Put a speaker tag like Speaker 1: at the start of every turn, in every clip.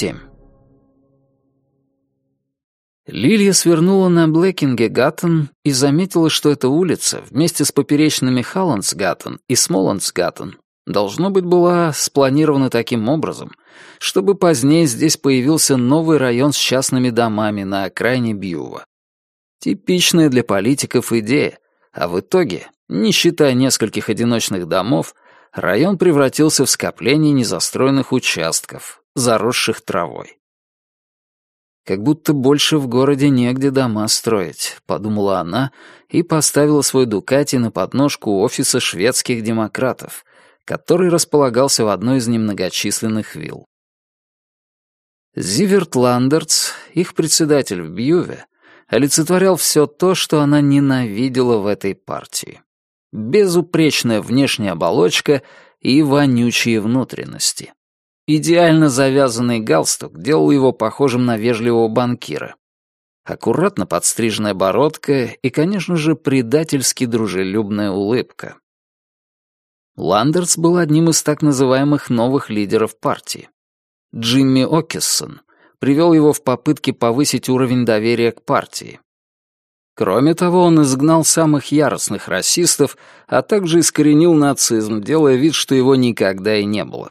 Speaker 1: 27. Лилия свернула на Блэкинге-Гаттон и заметила, что эта улица вместе с поперечными Халландсгаттон и Смоландсгаттон должно быть была спланирована таким образом, чтобы позднее здесь появился новый район с частными домами на окраине Бьюва. Типичная для политиков идея, а в итоге, не считая нескольких одиночных домов, район превратился в скопление незастроенных участков, заросших травой. «Как будто больше в городе негде дома строить», — подумала она и поставила свой Дукати на подножку офиса шведских демократов, который располагался в одной из немногочисленных вилл. Зиверт Ландерц, их председатель в Бьюве, олицетворял все то, что она ненавидела в этой партии безупречная внешняя оболочка и вонючие внутренности. Идеально завязанный галстук делал его похожим на вежливого банкира. Аккуратно подстриженная бородка и, конечно же, предательски дружелюбная улыбка. Ландерс был одним из так называемых новых лидеров партии. Джимми Окиссон привел его в попытке повысить уровень доверия к партии. Кроме того, он изгнал самых яростных расистов, а также искоренил нацизм, делая вид, что его никогда и не было.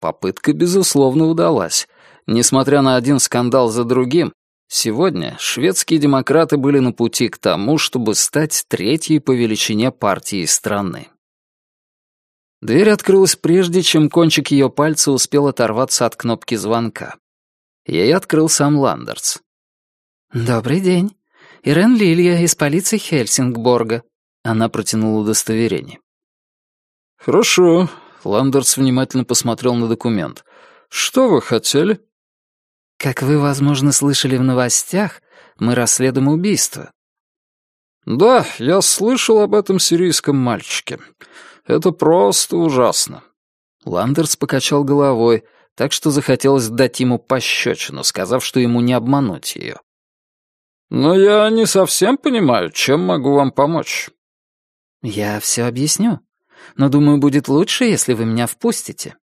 Speaker 1: Попытка, безусловно, удалась. Несмотря на один скандал за другим, сегодня шведские демократы были на пути к тому, чтобы стать третьей по величине партией страны. Дверь открылась прежде, чем кончик ее пальца успел оторваться от кнопки звонка. Ей открыл сам Ландерс. «Добрый день», Ирен Лилья из полиции Хельсингборга». Она протянула удостоверение.
Speaker 2: «Хорошо», — Ландерс внимательно посмотрел на документ. «Что вы хотели?»
Speaker 1: «Как вы, возможно, слышали в новостях, мы расследуем убийство».
Speaker 2: «Да, я слышал об этом сирийском мальчике. Это просто ужасно».
Speaker 1: Ландерс покачал головой, так что захотелось дать ему пощечину, сказав, что ему не обмануть ее.
Speaker 2: «Но я не совсем понимаю, чем могу вам помочь».
Speaker 1: «Я все объясню. Но, думаю, будет лучше, если вы меня впустите».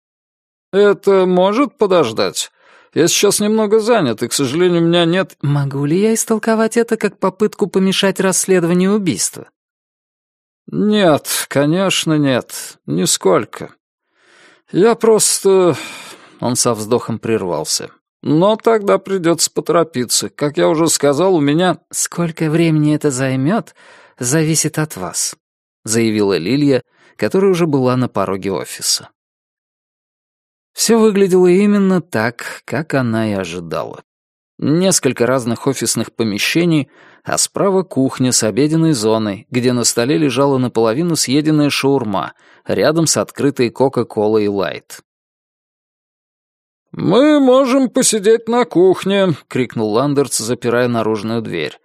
Speaker 2: «Это может подождать? Я сейчас немного занят, и, к сожалению, у меня нет...»
Speaker 1: «Могу ли я истолковать это как попытку помешать расследованию убийства?»
Speaker 2: «Нет, конечно, нет. Нисколько. Я просто...» Он со вздохом прервался. Но тогда придется поторопиться. Как я уже сказал, у меня...
Speaker 1: Сколько времени это займет, зависит от вас, заявила Лилия, которая уже была на пороге офиса. Все выглядело именно так, как она и ожидала. Несколько разных офисных помещений, а справа кухня с обеденной зоной, где на столе лежала наполовину съеденная шаурма, рядом с открытой Кока-Колой Лайт.
Speaker 2: «Мы можем посидеть на кухне», — крикнул Ландерц, запирая наружную дверь.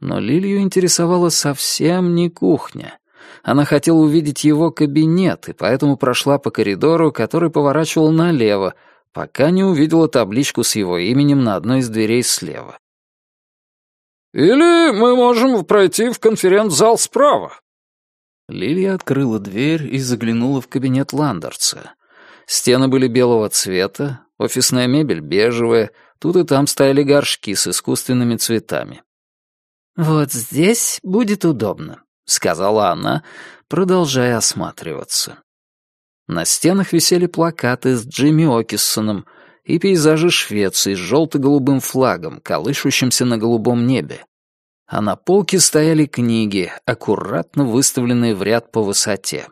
Speaker 1: Но Лилию интересовала совсем не кухня. Она хотела увидеть его кабинет, и поэтому прошла по коридору, который поворачивал налево, пока не увидела табличку с его именем на одной из дверей слева.
Speaker 2: «Или мы можем пройти в конференц-зал справа».
Speaker 1: Лилия открыла дверь и заглянула в кабинет Ландерца. Стены были белого цвета, Офисная мебель бежевая, тут и там стояли горшки с искусственными цветами. «Вот здесь будет удобно», — сказала она, продолжая осматриваться. На стенах висели плакаты с Джимми Окиссоном и пейзажи Швеции с желто-голубым флагом, колышущимся на голубом небе. А на полке стояли книги, аккуратно выставленные в ряд по высоте.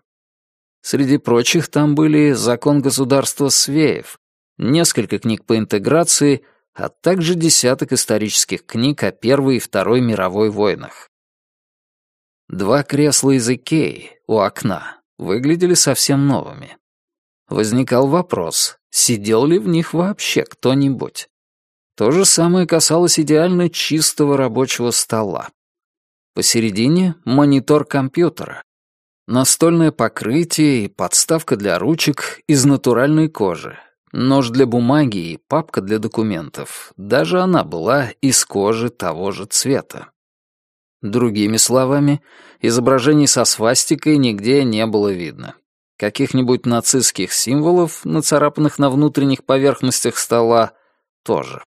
Speaker 1: Среди прочих там были «Закон государства Свеев», несколько книг по интеграции, а также десяток исторических книг о Первой и Второй мировой войнах. Два кресла из Икеи у окна выглядели совсем новыми. Возникал вопрос, сидел ли в них вообще кто-нибудь. То же самое касалось идеально чистого рабочего стола. Посередине — монитор компьютера. Настольное покрытие и подставка для ручек из натуральной кожи, Нож для бумаги и папка для документов. Даже она была из кожи того же цвета. Другими словами, изображений со свастикой нигде не было видно. Каких-нибудь нацистских символов, нацарапанных на внутренних поверхностях стола, тоже.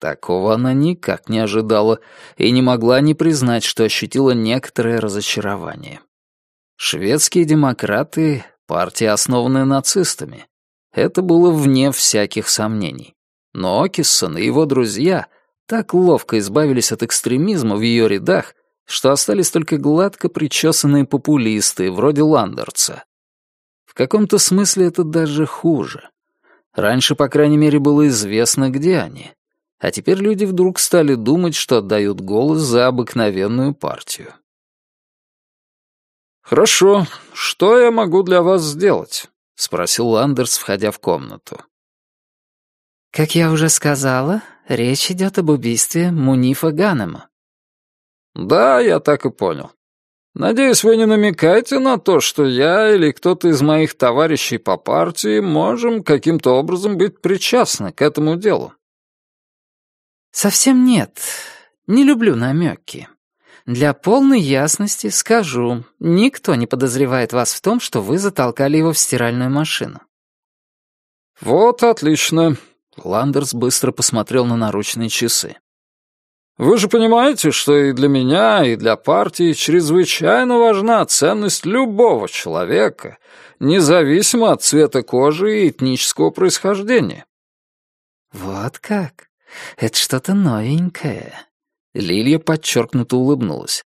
Speaker 1: Такого она никак не ожидала и не могла не признать, что ощутила некоторое разочарование. Шведские демократы — партия, основанная нацистами. Это было вне всяких сомнений. Но Окиссон и его друзья так ловко избавились от экстремизма в ее рядах, что остались только гладко причесанные популисты, вроде Ландерца. В каком-то смысле это даже хуже. Раньше, по крайней мере, было известно, где они. А теперь люди вдруг стали думать, что отдают голос за обыкновенную партию. «Хорошо, что я могу для вас сделать?» — спросил Ландерс, входя в комнату.
Speaker 3: «Как я уже сказала, речь идет об убийстве Мунифа Ганема».
Speaker 2: «Да, я так и понял. Надеюсь, вы не намекаете на то, что я или кто-то из моих товарищей по партии можем каким-то образом быть причастны к этому делу».
Speaker 3: «Совсем нет. Не люблю намеки. Для полной ясности скажу, никто не подозревает вас в том, что вы затолкали его в стиральную машину».
Speaker 2: «Вот отлично», — Ландерс быстро посмотрел на наручные часы. «Вы же понимаете, что и для меня, и для партии чрезвычайно важна ценность любого человека, независимо от цвета кожи и этнического происхождения».
Speaker 3: «Вот как?» Это что-то новенькое».
Speaker 1: Лилия подчеркнуто улыбнулась.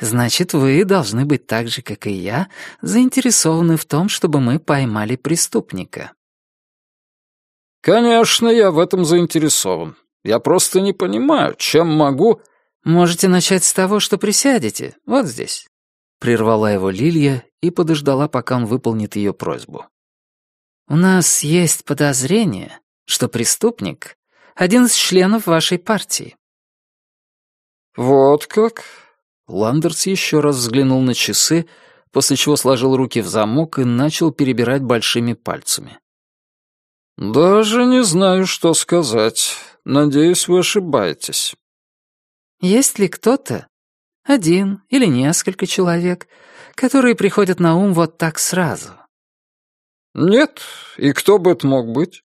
Speaker 3: «Значит, вы должны быть так же, как и я, заинтересованы в том, чтобы мы поймали преступника».
Speaker 2: «Конечно, я в этом заинтересован. Я просто не понимаю, чем могу...»
Speaker 3: «Можете начать с того, что присядете, вот здесь».
Speaker 1: Прервала его Лилия и подождала, пока он выполнит ее просьбу.
Speaker 3: «У нас есть подозрение, что преступник один из членов вашей партии».
Speaker 2: «Вот как?»
Speaker 1: Ландерс еще раз взглянул на часы, после чего сложил руки в замок и начал перебирать большими пальцами.
Speaker 2: «Даже не знаю, что сказать. Надеюсь, вы ошибаетесь».
Speaker 3: «Есть ли кто-то, один или несколько человек, которые приходят на ум вот так сразу?»
Speaker 2: «Нет. И кто бы это мог быть?»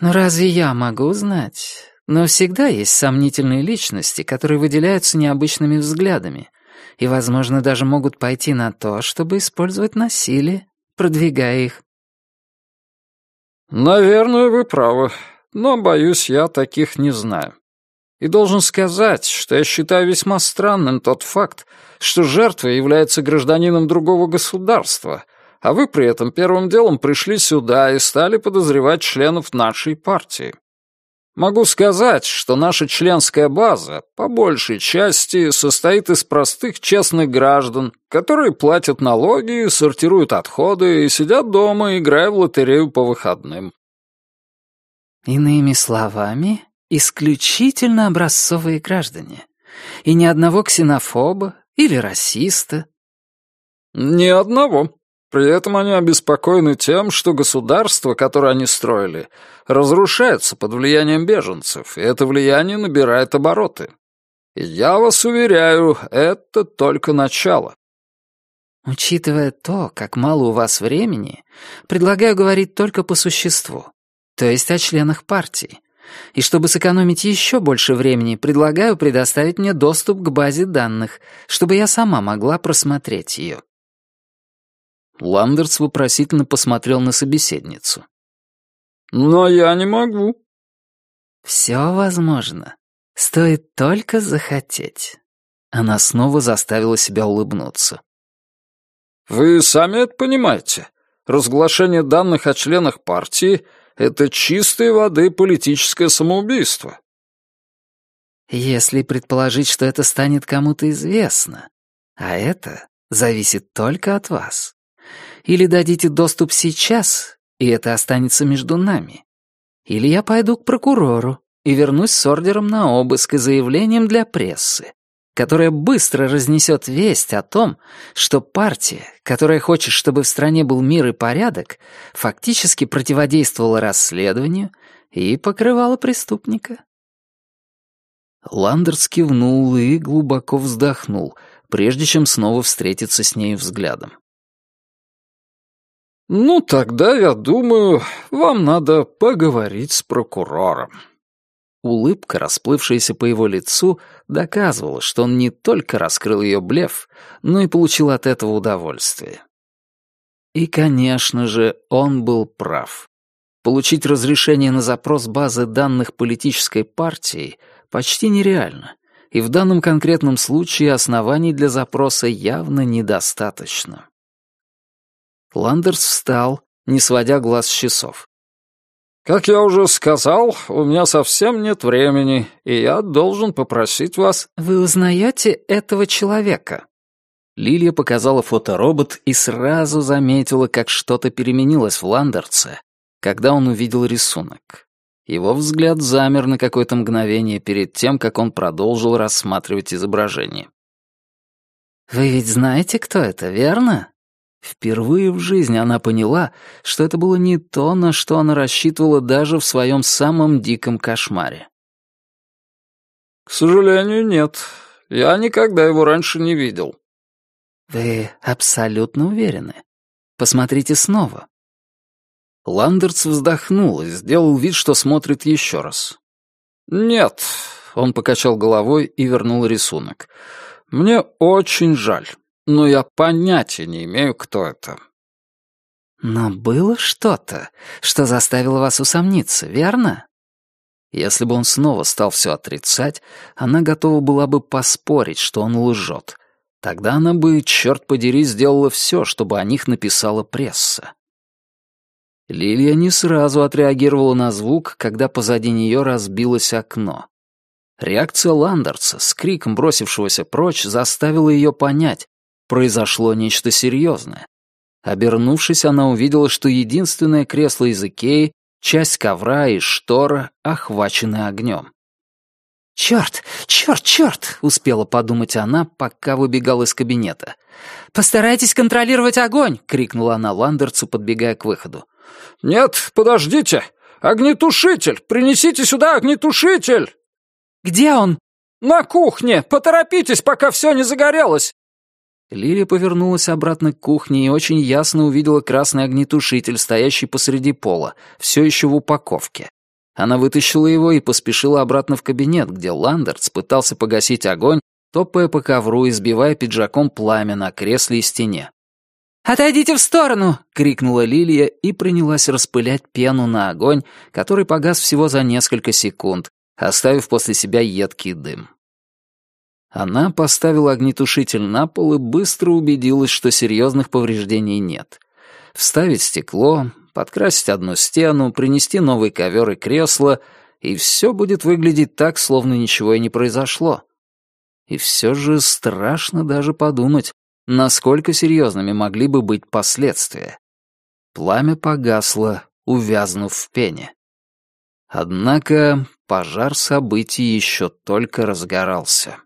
Speaker 3: Но разве я могу знать? Но всегда есть сомнительные личности, которые выделяются необычными взглядами и, возможно, даже могут пойти на то, чтобы использовать насилие, продвигая их.
Speaker 2: «Наверное, вы правы, но, боюсь, я таких не знаю. И должен сказать, что я считаю весьма странным тот факт, что жертва является гражданином другого государства — а вы при этом первым делом пришли сюда и стали подозревать членов нашей партии. Могу сказать, что наша членская база, по большей части, состоит из простых честных граждан, которые платят налоги, сортируют отходы и сидят дома, играя в лотерею по выходным.
Speaker 3: Иными словами, исключительно образцовые граждане. И ни одного ксенофоба или расиста.
Speaker 2: Ни одного, при этом они обеспокоены тем, что государство, которое они строили, разрушается под влиянием беженцев, и это влияние набирает обороты. И я вас уверяю, это только начало.
Speaker 3: Учитывая то, как мало у вас времени, предлагаю говорить только по существу, то есть о членах партии. И чтобы сэкономить еще больше времени, предлагаю предоставить мне доступ к базе данных, чтобы я сама могла просмотреть ее.
Speaker 1: Ландерс вопросительно посмотрел на собеседницу.
Speaker 2: «Но я не могу».
Speaker 3: «Все возможно. Стоит только захотеть».
Speaker 1: Она снова заставила себя улыбнуться.
Speaker 2: «Вы сами это понимаете. Разглашение данных о членах партии — это чистой воды политическое самоубийство».
Speaker 3: «Если предположить, что это станет кому-то известно, а это зависит только от вас. Или дадите доступ сейчас, и это останется между нами. Или я пойду к прокурору и вернусь с ордером на обыск и заявлением для прессы, которая быстро разнесет весть о том, что партия, которая хочет, чтобы в стране был мир и порядок, фактически противодействовала расследованию и покрывала преступника.
Speaker 1: Ландерс кивнул и глубоко вздохнул, прежде чем снова встретиться с ней взглядом.
Speaker 2: «Ну, тогда, я думаю, вам надо поговорить с прокурором».
Speaker 1: Улыбка, расплывшаяся по его лицу, доказывала, что он не только раскрыл ее блеф, но и получил от этого удовольствие. И, конечно же, он был прав. Получить разрешение на запрос базы данных политической партии почти нереально, и в данном конкретном случае оснований для запроса явно недостаточно. Ландерс встал, не сводя глаз с часов.
Speaker 2: «Как я уже сказал, у меня совсем нет времени, и я должен попросить вас...»
Speaker 3: «Вы узнаете этого человека?»
Speaker 1: Лилия показала фоторобот и сразу заметила, как что-то переменилось в Ландерце, когда он увидел рисунок. Его взгляд замер на какое-то мгновение перед тем, как он продолжил рассматривать изображение.
Speaker 3: «Вы ведь знаете, кто это, верно?»
Speaker 1: Впервые в жизни она поняла, что это было не то, на что она рассчитывала даже в своем самом диком кошмаре.
Speaker 2: «К сожалению, нет. Я никогда его раньше не видел».
Speaker 3: «Вы абсолютно уверены? Посмотрите снова».
Speaker 1: Ландерц вздохнул и сделал вид, что смотрит еще раз.
Speaker 2: «Нет», — он покачал головой и вернул рисунок. «Мне очень жаль но я понятия не имею, кто это».
Speaker 3: «Но было что-то, что заставило вас усомниться, верно?»
Speaker 1: Если бы он снова стал все отрицать, она готова была бы поспорить, что он лжет. Тогда она бы, черт подери, сделала все, чтобы о них написала пресса. Лилия не сразу отреагировала на звук, когда позади нее разбилось окно. Реакция Ландерса с криком бросившегося прочь заставила ее понять, произошло нечто серьезное. Обернувшись, она увидела, что единственное кресло из Икеи, часть ковра и штора охвачены огнем.
Speaker 3: «Черт, черт, черт!» — успела подумать она, пока выбегал из кабинета. «Постарайтесь контролировать огонь!» — крикнула она Ландерцу, подбегая к выходу.
Speaker 2: «Нет, подождите! Огнетушитель! Принесите сюда огнетушитель!»
Speaker 3: «Где он?»
Speaker 2: «На кухне! Поторопитесь, пока все не загорелось!»
Speaker 1: Лилия повернулась обратно к кухне и очень ясно увидела красный огнетушитель, стоящий посреди пола, все еще в упаковке. Она вытащила его и поспешила обратно в кабинет, где Ландерц пытался погасить огонь, топая по ковру и сбивая пиджаком пламя на кресле и стене.
Speaker 3: «Отойдите в сторону!» — крикнула
Speaker 1: Лилия и принялась распылять пену на огонь, который погас всего за несколько секунд, оставив после себя едкий дым. Она поставила огнетушитель на пол и быстро убедилась, что серьезных повреждений нет. Вставить стекло, подкрасить одну стену, принести новый ковер и кресло, и все будет выглядеть так, словно ничего и не произошло. И все же страшно даже подумать, насколько серьезными могли бы быть последствия. Пламя погасло, увязнув в пене. Однако пожар событий еще только разгорался.